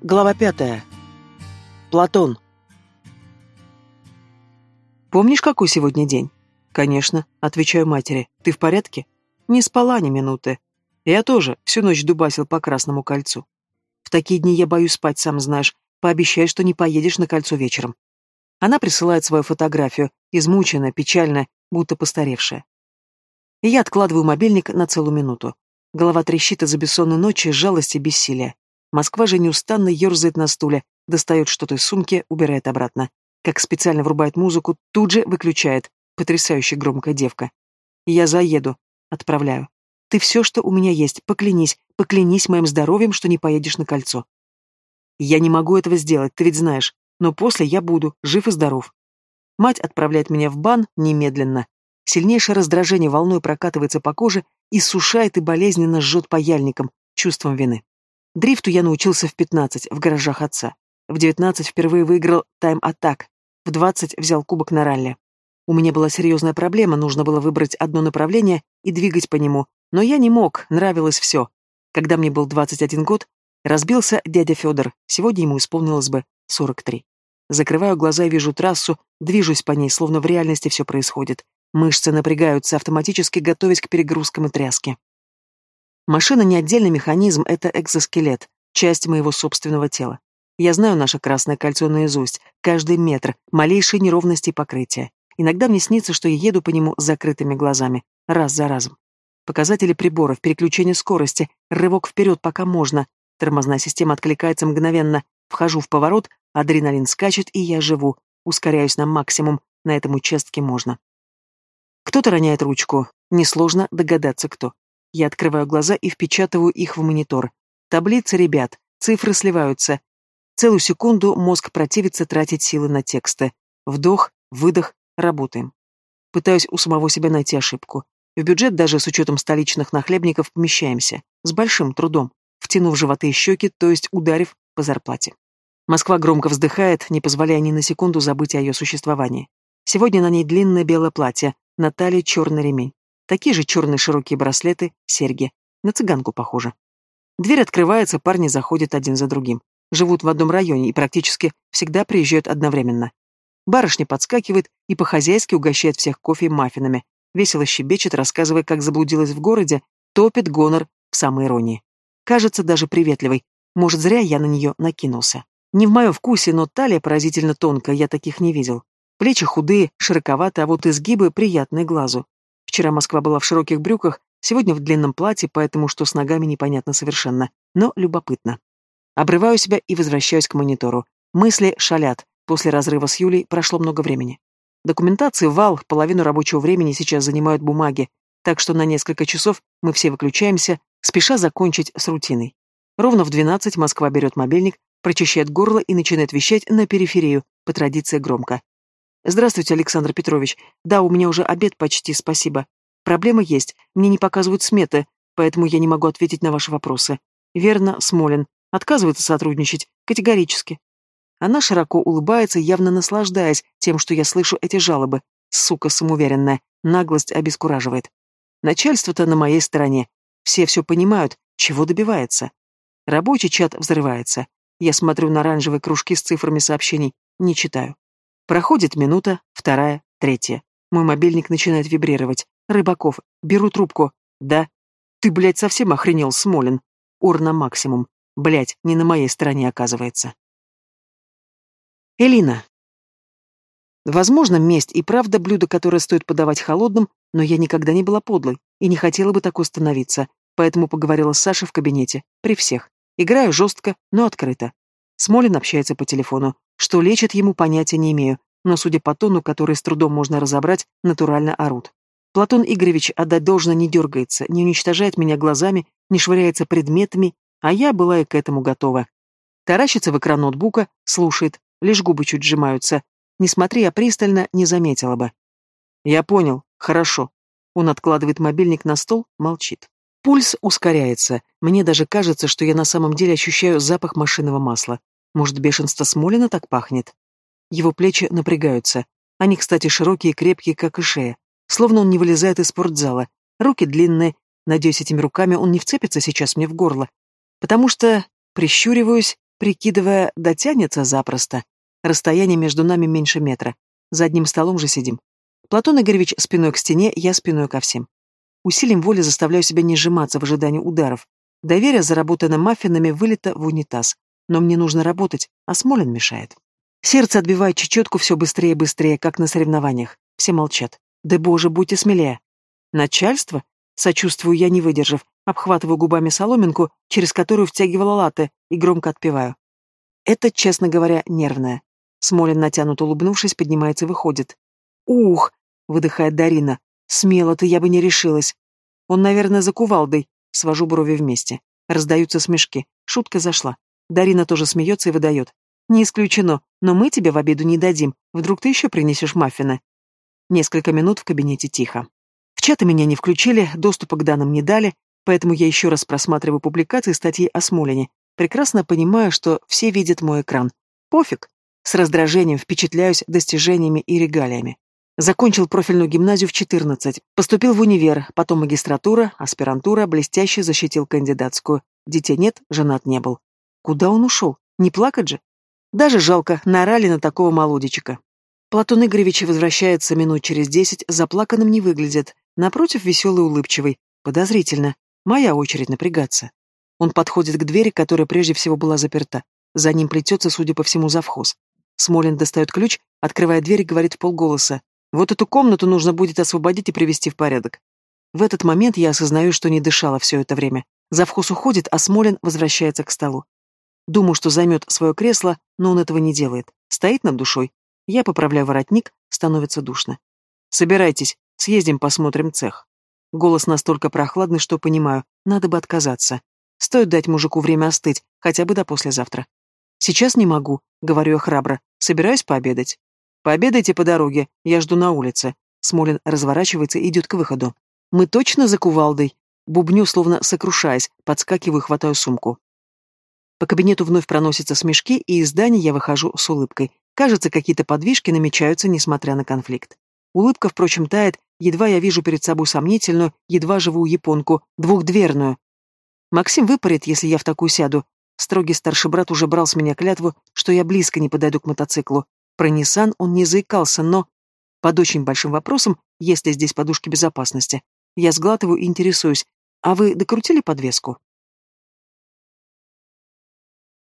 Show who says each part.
Speaker 1: Глава пятая. Платон. «Помнишь, какой сегодня день?» «Конечно», — отвечаю матери. «Ты в порядке?» «Не спала ни минуты. Я тоже всю ночь дубасил по Красному кольцу. В такие дни я боюсь спать, сам знаешь. Пообещай, что не поедешь на кольцо вечером». Она присылает свою фотографию, измученная, печальная, будто постаревшая. И я откладываю мобильник на целую минуту. Голова трещит из-за бессонной ночи, жалости бессилия. Москва же неустанно ерзает на стуле, достает что-то из сумки, убирает обратно. Как специально врубает музыку, тут же выключает. Потрясающе громкая девка. Я заеду. Отправляю. Ты все, что у меня есть, поклянись, поклянись моим здоровьем, что не поедешь на кольцо. Я не могу этого сделать, ты ведь знаешь, но после я буду, жив и здоров. Мать отправляет меня в бан немедленно. Сильнейшее раздражение волной прокатывается по коже и сушает и болезненно жжет паяльником, чувством вины. Дрифту я научился в 15, в гаражах отца. В 19 впервые выиграл тайм-атак. В 20 взял кубок на ралли. У меня была серьезная проблема, нужно было выбрать одно направление и двигать по нему, но я не мог, нравилось все. Когда мне был 21 год, разбился дядя Федор, сегодня ему исполнилось бы 43. Закрываю глаза и вижу трассу, движусь по ней, словно в реальности все происходит. Мышцы напрягаются, автоматически готовясь к перегрузкам и тряске. Машина не отдельный механизм, это экзоскелет, часть моего собственного тела. Я знаю наше красное кольцо наизусть, каждый метр, малейшие неровности покрытия. Иногда мне снится, что я еду по нему с закрытыми глазами, раз за разом. Показатели приборов, переключение скорости, рывок вперед, пока можно. Тормозная система откликается мгновенно. Вхожу в поворот, адреналин скачет, и я живу. Ускоряюсь на максимум, на этом участке можно. Кто-то роняет ручку. Несложно догадаться, кто. Я открываю глаза и впечатываю их в монитор. Таблицы ребят, цифры сливаются. Целую секунду мозг противится тратить силы на тексты. Вдох, выдох, работаем. Пытаюсь у самого себя найти ошибку. В бюджет даже с учетом столичных нахлебников помещаемся. С большим трудом. Втянув животы и щеки, то есть ударив по зарплате. Москва громко вздыхает, не позволяя ни на секунду забыть о ее существовании. Сегодня на ней длинное белое платье, на талии черный ремень. Такие же черные широкие браслеты, серьги. На цыганку похоже. Дверь открывается, парни заходят один за другим. Живут в одном районе и практически всегда приезжают одновременно. Барышня подскакивает и по-хозяйски угощает всех кофе и маффинами. Весело щебечет, рассказывая, как заблудилась в городе, топит гонор в самой иронии. Кажется даже приветливой. Может, зря я на нее накинулся. Не в моем вкусе, но талия поразительно тонкая, я таких не видел. Плечи худые, широковаты, а вот изгибы приятные глазу. Вчера Москва была в широких брюках, сегодня в длинном платье, поэтому что с ногами непонятно совершенно, но любопытно. Обрываю себя и возвращаюсь к монитору. Мысли шалят. После разрыва с Юлей прошло много времени. Документации вал, половину рабочего времени сейчас занимают бумаги, так что на несколько часов мы все выключаемся, спеша закончить с рутиной. Ровно в 12 Москва берет мобильник, прочищает горло и начинает вещать на периферию, по традиции громко. Здравствуйте, Александр Петрович. Да, у меня уже обед почти, спасибо. Проблема есть. Мне не показывают сметы, поэтому я не могу ответить на ваши вопросы. Верно, Смолин. Отказывается сотрудничать. Категорически. Она широко улыбается, явно наслаждаясь тем, что я слышу эти жалобы. Сука самоуверенная. Наглость обескураживает. Начальство-то на моей стороне. Все все понимают, чего добивается. Рабочий чат взрывается. Я смотрю на оранжевые кружки с цифрами сообщений, не читаю. Проходит минута, вторая, третья. Мой мобильник начинает вибрировать. Рыбаков. Беру трубку. Да. Ты, блядь, совсем охренел, Смолин. Ор на максимум. Блядь, не на моей стороне оказывается. Элина. Возможно, месть и правда блюдо, которое стоит подавать холодным, но я никогда не была подлой и не хотела бы такой становиться, поэтому поговорила с Сашей в кабинете, при всех. Играю жестко, но открыто. Смолин общается по телефону. Что лечит ему, понятия не имею, но, судя по тону, который с трудом можно разобрать, натурально орут. Платон Игоревич отдать должно не дергается, не уничтожает меня глазами, не швыряется предметами, а я была и к этому готова. Таращится в экран ноутбука, слушает, лишь губы чуть сжимаются. Не смотри, я пристально не заметила бы. Я понял, хорошо. Он откладывает мобильник на стол, молчит. Пульс ускоряется. Мне даже кажется, что я на самом деле ощущаю запах машинного масла. Может, бешенство Смолина так пахнет? Его плечи напрягаются. Они, кстати, широкие и крепкие, как и шея. Словно он не вылезает из спортзала. Руки длинные. Надеюсь, этими руками он не вцепится сейчас мне в горло. Потому что прищуриваюсь прикидывая, дотянется запросто. Расстояние между нами меньше метра. За одним столом же сидим. Платон Игоревич спиной к стене, я спиной ко всем. Усилием воли заставляю себя не сжиматься в ожидании ударов. Доверие, заработанное маффинами, вылито в унитаз. Но мне нужно работать, а Смолин мешает. Сердце отбивает чечетку все быстрее и быстрее, как на соревнованиях. Все молчат. Да боже, будьте смелее. Начальство? Сочувствую я, не выдержав. Обхватываю губами соломинку, через которую втягивала латы, и громко отпеваю. Это, честно говоря, нервное. Смолин, натянут улыбнувшись, поднимается и выходит. «Ух!» — выдыхает Дарина. «Смело-то я бы не решилась. Он, наверное, за кувалдой». Свожу брови вместе. Раздаются смешки. Шутка зашла. Дарина тоже смеется и выдает. «Не исключено, но мы тебе в обиду не дадим. Вдруг ты еще принесешь маффины?» Несколько минут в кабинете тихо. В чаты меня не включили, доступа к данным не дали, поэтому я еще раз просматриваю публикации статьи о Смолине, прекрасно понимая, что все видят мой экран. Пофиг. С раздражением впечатляюсь достижениями и регалиями. Закончил профильную гимназию в 14, поступил в универ, потом магистратура, аспирантура, блестяще защитил кандидатскую. Детей нет, женат не был. Куда он ушел? Не плакать же? Даже жалко, наорали на такого молодичика. Платон Игоревич возвращается минут через десять, заплаканным не выглядит. Напротив, веселый улыбчивый. Подозрительно. Моя очередь напрягаться. Он подходит к двери, которая прежде всего была заперта. За ним плетется, судя по всему, завхоз. Смолин достает ключ, открывает дверь и говорит в полголоса. «Вот эту комнату нужно будет освободить и привести в порядок». В этот момент я осознаю, что не дышала все это время. Завхоз уходит, а Смолин возвращается к столу. Думаю, что займет свое кресло, но он этого не делает. Стоит над душой. Я поправляю воротник, становится душно. «Собирайтесь, съездим, посмотрим цех». Голос настолько прохладный, что понимаю, надо бы отказаться. Стоит дать мужику время остыть, хотя бы до послезавтра. «Сейчас не могу», — говорю я храбро. «Собираюсь пообедать». «Пообедайте по дороге, я жду на улице». Смолин разворачивается и идет к выходу. «Мы точно за кувалдой?» Бубню, словно сокрушаясь, подскакиваю и хватаю сумку. По кабинету вновь проносятся смешки, и из здания я выхожу с улыбкой. Кажется, какие-то подвижки намечаются, несмотря на конфликт. Улыбка, впрочем, тает, едва я вижу перед собой сомнительную, едва живую японку, двухдверную. Максим выпарит, если я в такую сяду. Строгий старший брат уже брал с меня клятву, что я близко не подойду к мотоциклу. Про Ниссан он не заикался, но... Под очень большим вопросом, есть ли здесь подушки безопасности. Я сглатываю и интересуюсь. А вы докрутили подвеску?